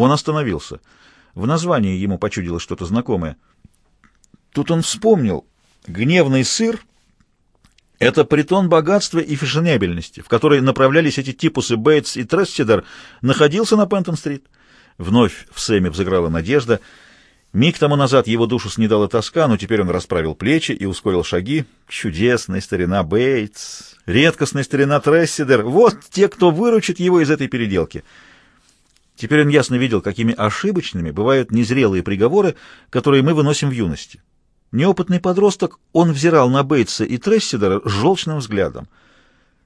Он остановился. В названии ему почудилось что-то знакомое. Тут он вспомнил. Гневный сыр — это притон богатства и фешенебельности, в который направлялись эти типусы Бейтс и Тресседер, находился на Пентон-стрит. Вновь в Сэме взыграла надежда. Миг тому назад его душу снедала тоска, но теперь он расправил плечи и ускорил шаги. Чудесная старина Бейтс, редкостная старина Тресседер — вот те, кто выручит его из этой переделки — Теперь он ясно видел, какими ошибочными бывают незрелые приговоры, которые мы выносим в юности. Неопытный подросток, он взирал на Бейтса и Тресседера желчным взглядом.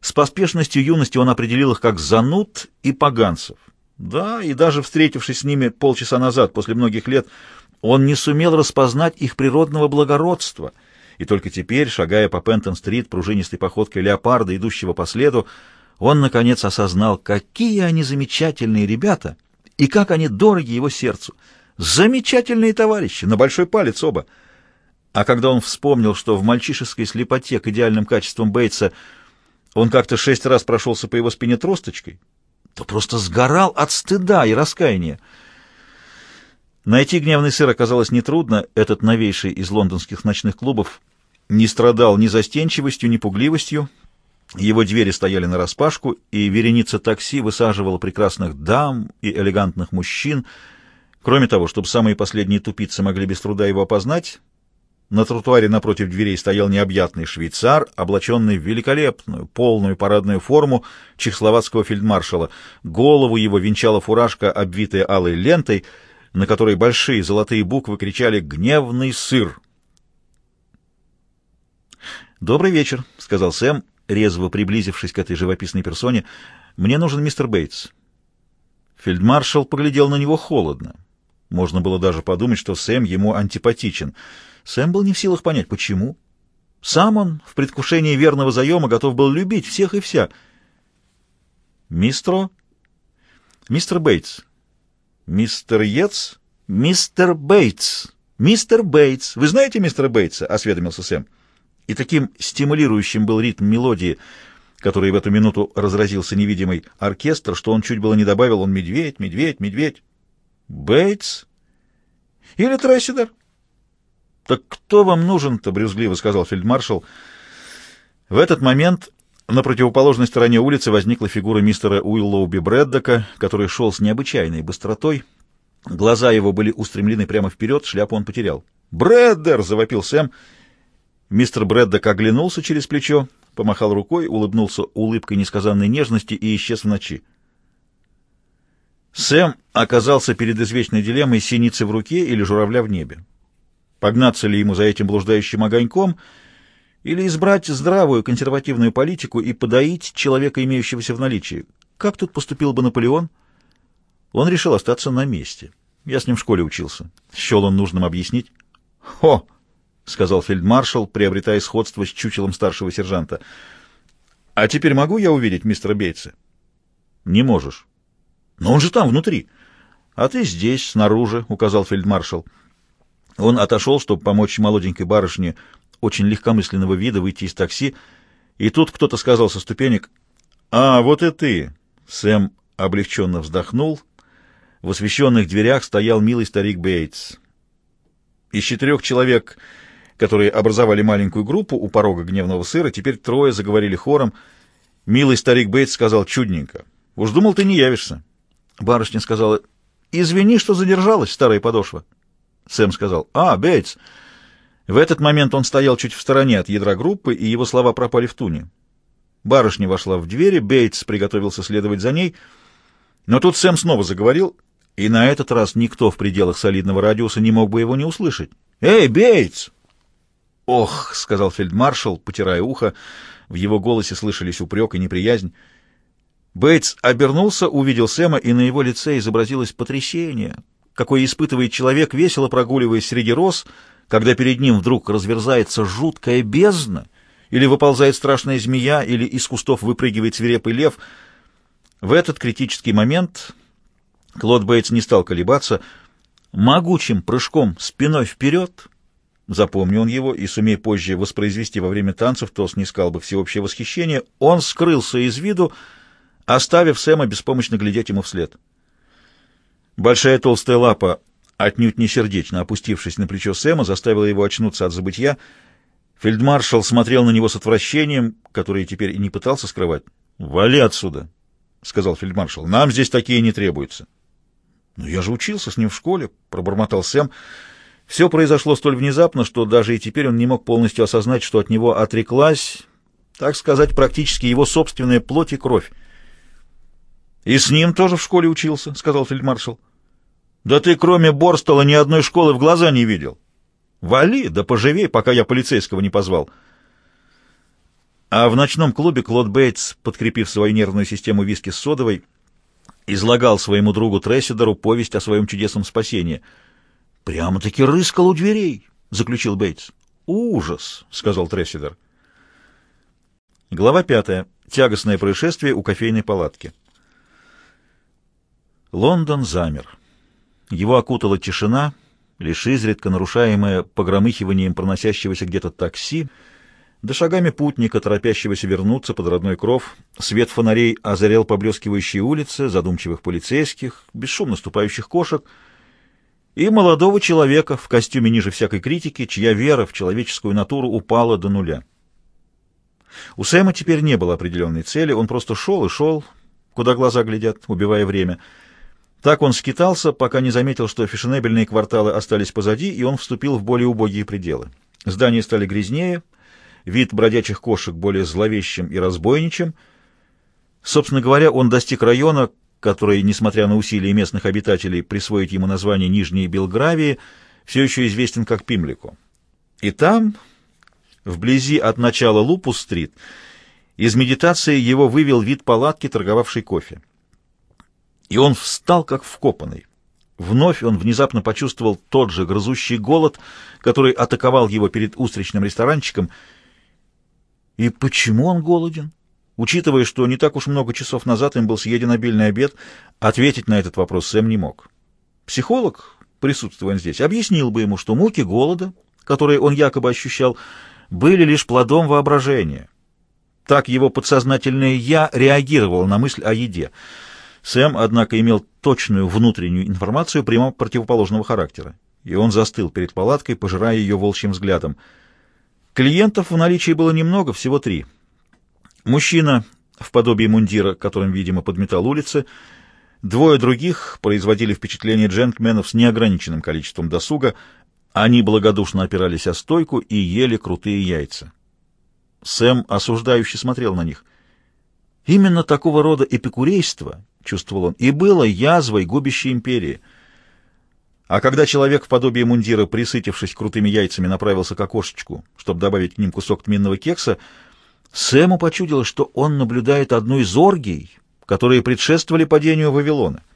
С поспешностью юности он определил их как зануд и поганцев. Да, и даже встретившись с ними полчаса назад, после многих лет, он не сумел распознать их природного благородства. И только теперь, шагая по Пентон-стрит пружинистой походкой леопарда, идущего по следу, он, наконец, осознал, какие они замечательные ребята и как они дороги его сердцу. Замечательные товарищи, на большой палец оба. А когда он вспомнил, что в мальчишеской слепоте к идеальным качествам Бейтса он как-то шесть раз прошелся по его спине тросточкой, то просто сгорал от стыда и раскаяния. Найти гневный сыр оказалось нетрудно. Этот новейший из лондонских ночных клубов не страдал ни застенчивостью, ни пугливостью, его двери стояли нараспашку, и вереница такси высаживала прекрасных дам и элегантных мужчин. Кроме того, чтобы самые последние тупицы могли без труда его опознать, на тротуаре напротив дверей стоял необъятный швейцар, облаченный в великолепную, полную парадную форму чехословацкого фельдмаршала. Голову его венчала фуражка, обвитая алой лентой, на которой большие золотые буквы кричали «Гневный сыр». «Добрый вечер», — сказал Сэм, резво приблизившись к этой живописной персоне, «Мне нужен мистер Бейтс». Фельдмаршал поглядел на него холодно. Можно было даже подумать, что Сэм ему антипатичен. Сэм был не в силах понять, почему. Сам он, в предвкушении верного заема, готов был любить всех и вся. «Мистро?» «Мистер Бейтс». «Мистер Йетс?» «Мистер Бейтс». «Мистер Бейтс. Вы знаете мистера Бейтса?» — осведомился Сэм. И таким стимулирующим был ритм мелодии, который в эту минуту разразился невидимый оркестр, что он чуть было не добавил «он медведь, медведь, медведь». «Бейтс? Или Тресидер?» «Так кто вам нужен-то?» — брюзгливо сказал фельдмаршал. В этот момент на противоположной стороне улицы возникла фигура мистера Уиллоуби Брэддока, который шел с необычайной быстротой. Глаза его были устремлены прямо вперед, шляпу он потерял. «Брэддер!» — завопил Сэм — Мистер Брэддок оглянулся через плечо, помахал рукой, улыбнулся улыбкой несказанной нежности и исчез в ночи. Сэм оказался перед извечной дилеммой синицы в руке или журавля в небе. Погнаться ли ему за этим блуждающим огоньком или избрать здравую консервативную политику и подоить человека, имеющегося в наличии? Как тут поступил бы Наполеон? Он решил остаться на месте. Я с ним в школе учился. Счел он нужным объяснить. «Хо!» — сказал фельдмаршал, приобретая сходство с чучелом старшего сержанта. — А теперь могу я увидеть мистера Бейтса? — Не можешь. — Но он же там, внутри. — А ты здесь, снаружи, — указал фельдмаршал. Он отошел, чтобы помочь молоденькой барышне очень легкомысленного вида выйти из такси, и тут кто-то сказал со ступенек, «А, вот и ты!» Сэм облегченно вздохнул. В освещенных дверях стоял милый старик Бейтс. Из четырех человек которые образовали маленькую группу у порога гневного сыра, теперь трое заговорили хором. Милый старик Бейтс сказал чудненько. «Уж думал, ты не явишься». Барышня сказала, «Извини, что задержалась, старая подошва». Сэм сказал, «А, Бейтс». В этот момент он стоял чуть в стороне от ядра группы, и его слова пропали в туне. Барышня вошла в двери, Бейтс приготовился следовать за ней, но тут Сэм снова заговорил, и на этот раз никто в пределах солидного радиуса не мог бы его не услышать. «Эй, Бейтс!» «Ох!» — сказал фельдмаршал, потирая ухо. В его голосе слышались упрек и неприязнь. Бейтс обернулся, увидел Сэма, и на его лице изобразилось потрясение, какое испытывает человек, весело прогуливаясь среди роз, когда перед ним вдруг разверзается жуткая бездна, или выползает страшная змея, или из кустов выпрыгивает свирепый лев. В этот критический момент Клод Бейтс не стал колебаться. Могучим прыжком спиной вперед Запомни он его и сумей позже воспроизвести во время танцев, то снискал бы всеобщее восхищение. Он скрылся из виду, оставив Сэма беспомощно глядеть ему вслед. Большая толстая лапа, отнюдь не сердечно опустившись на плечо Сэма, заставила его очнуться от забытья. Фельдмаршал смотрел на него с отвращением, которое теперь и не пытался скрывать. «Вали отсюда!» — сказал фельдмаршал. «Нам здесь такие не требуются». «Но я же учился с ним в школе», — пробормотал Сэм. Все произошло столь внезапно, что даже и теперь он не мог полностью осознать, что от него отреклась, так сказать, практически его собственная плоть и кровь. «И с ним тоже в школе учился», — сказал фельдмаршал. «Да ты, кроме Борстола, ни одной школы в глаза не видел. Вали, да поживей, пока я полицейского не позвал». А в ночном клубе Клод Бейтс, подкрепив свою нервную систему виски с содовой, излагал своему другу Трессидеру повесть о своем чудесном спасении. «Прямо-таки рыскал у дверей», — заключил Бейтс. «Ужас», — сказал Трессидер. Глава пятая. Тягостное происшествие у кофейной палатки. Лондон замер. Его окутала тишина, лишь изредка нарушаемая погромыхиванием проносящегося где-то такси, да шагами путника, торопящегося вернуться под родной кров, свет фонарей озарял поблескивающие улицы, задумчивых полицейских, бесшумно ступающих кошек и молодого человека в костюме ниже всякой критики, чья вера в человеческую натуру упала до нуля. У Сэма теперь не было определенной цели, он просто шел и шел, куда глаза глядят, убивая время. Так он скитался, пока не заметил, что фешенебельные кварталы остались позади, и он вступил в более убогие пределы. Здания стали грязнее, вид бродячих кошек более зловещим и разбойничим. Собственно говоря, он достиг района, который, несмотря на усилия местных обитателей присвоить ему название Нижней Белгравии, все еще известен как Пимлико. И там, вблизи от начала Лупус-стрит, из медитации его вывел вид палатки, торговавшей кофе. И он встал, как вкопанный. Вновь он внезапно почувствовал тот же грызущий голод, который атаковал его перед устричным ресторанчиком — и почему он голоден? Учитывая, что не так уж много часов назад им был съеден обильный обед, ответить на этот вопрос Сэм не мог. Психолог, присутствуя здесь, объяснил бы ему, что муки голода, которые он якобы ощущал, были лишь плодом воображения. Так его подсознательное «я» реагировало на мысль о еде. Сэм, однако, имел точную внутреннюю информацию прямо противоположного характера, и он застыл перед палаткой, пожирая ее волчьим взглядом — Клиентов в наличии было немного, всего три. Мужчина в подобии мундира, которым, видимо, подметал улицы, двое других производили впечатление джентльменов с неограниченным количеством досуга, они благодушно опирались о стойку и ели крутые яйца. Сэм осуждающе смотрел на них. Именно такого рода эпикурейство, чувствовал он, и было язвой губящей империи — а когда человек в подобии мундира, присытившись крутыми яйцами, направился к окошечку, чтобы добавить к ним кусок тминного кекса, Сэму почудилось, что он наблюдает одну из оргий, которые предшествовали падению Вавилона —